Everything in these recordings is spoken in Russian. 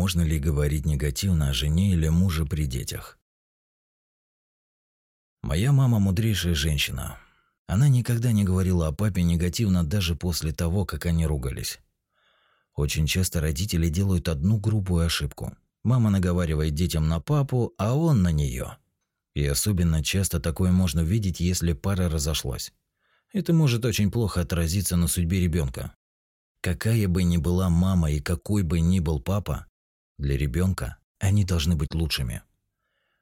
Можно ли говорить негативно о жене или муже при детях? Моя мама мудрейшая женщина. Она никогда не говорила о папе негативно даже после того, как они ругались. Очень часто родители делают одну грубую ошибку. Мама наговаривает детям на папу, а он на нее. И особенно часто такое можно видеть, если пара разошлась. Это может очень плохо отразиться на судьбе ребенка. Какая бы ни была мама и какой бы ни был папа, для ребенка они должны быть лучшими.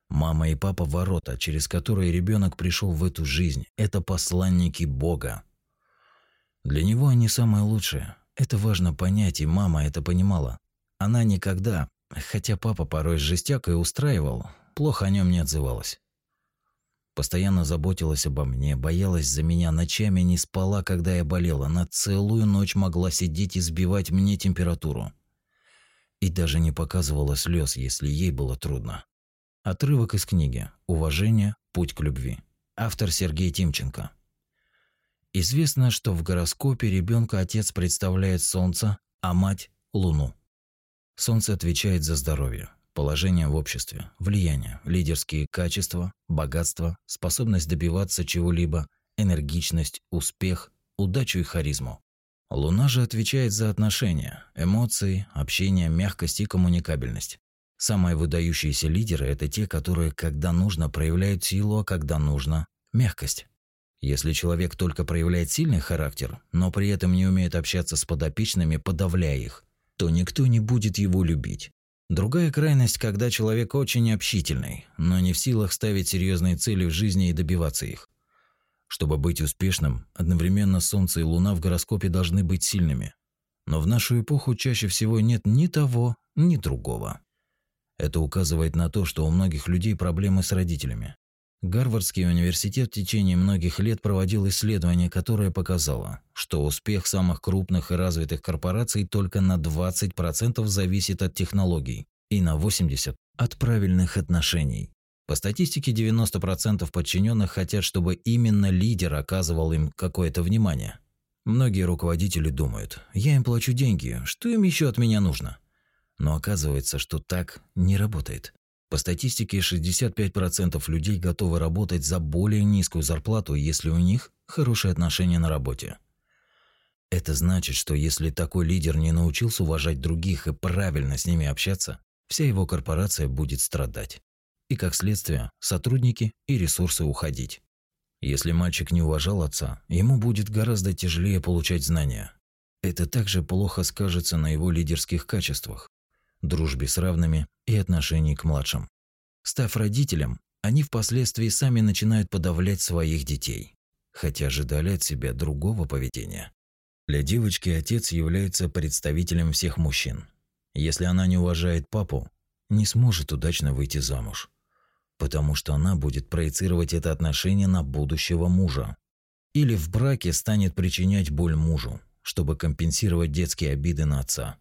Мама и папа – ворота, через которые ребенок пришел в эту жизнь. Это посланники Бога. Для него они самые лучшие. Это важно понять, и мама это понимала. Она никогда, хотя папа порой с жестякой устраивал, плохо о нем не отзывалась. Постоянно заботилась обо мне, боялась за меня, ночами не спала, когда я болела, на целую ночь могла сидеть и сбивать мне температуру и даже не показывала слез, если ей было трудно. Отрывок из книги «Уважение. Путь к любви». Автор Сергей Тимченко. Известно, что в гороскопе ребенка отец представляет Солнце, а мать – Луну. Солнце отвечает за здоровье, положение в обществе, влияние, лидерские качества, богатство, способность добиваться чего-либо, энергичность, успех, удачу и харизму. Луна же отвечает за отношения, эмоции, общение, мягкость и коммуникабельность. Самые выдающиеся лидеры – это те, которые, когда нужно, проявляют силу, а когда нужно – мягкость. Если человек только проявляет сильный характер, но при этом не умеет общаться с подопечными, подавляя их, то никто не будет его любить. Другая крайность, когда человек очень общительный, но не в силах ставить серьезные цели в жизни и добиваться их. Чтобы быть успешным, одновременно Солнце и Луна в гороскопе должны быть сильными. Но в нашу эпоху чаще всего нет ни того, ни другого. Это указывает на то, что у многих людей проблемы с родителями. Гарвардский университет в течение многих лет проводил исследование, которое показало, что успех самых крупных и развитых корпораций только на 20% зависит от технологий и на 80% от правильных отношений. По статистике 90% подчиненных хотят, чтобы именно лидер оказывал им какое-то внимание. Многие руководители думают, я им плачу деньги, что им еще от меня нужно? Но оказывается, что так не работает. По статистике 65% людей готовы работать за более низкую зарплату, если у них хорошие отношения на работе. Это значит, что если такой лидер не научился уважать других и правильно с ними общаться, вся его корпорация будет страдать и, как следствие, сотрудники и ресурсы уходить. Если мальчик не уважал отца, ему будет гораздо тяжелее получать знания. Это также плохо скажется на его лидерских качествах, дружбе с равными и отношении к младшим. Став родителем, они впоследствии сами начинают подавлять своих детей, хотя ожидали от себя другого поведения. Для девочки отец является представителем всех мужчин. Если она не уважает папу, не сможет удачно выйти замуж потому что она будет проецировать это отношение на будущего мужа. Или в браке станет причинять боль мужу, чтобы компенсировать детские обиды на отца.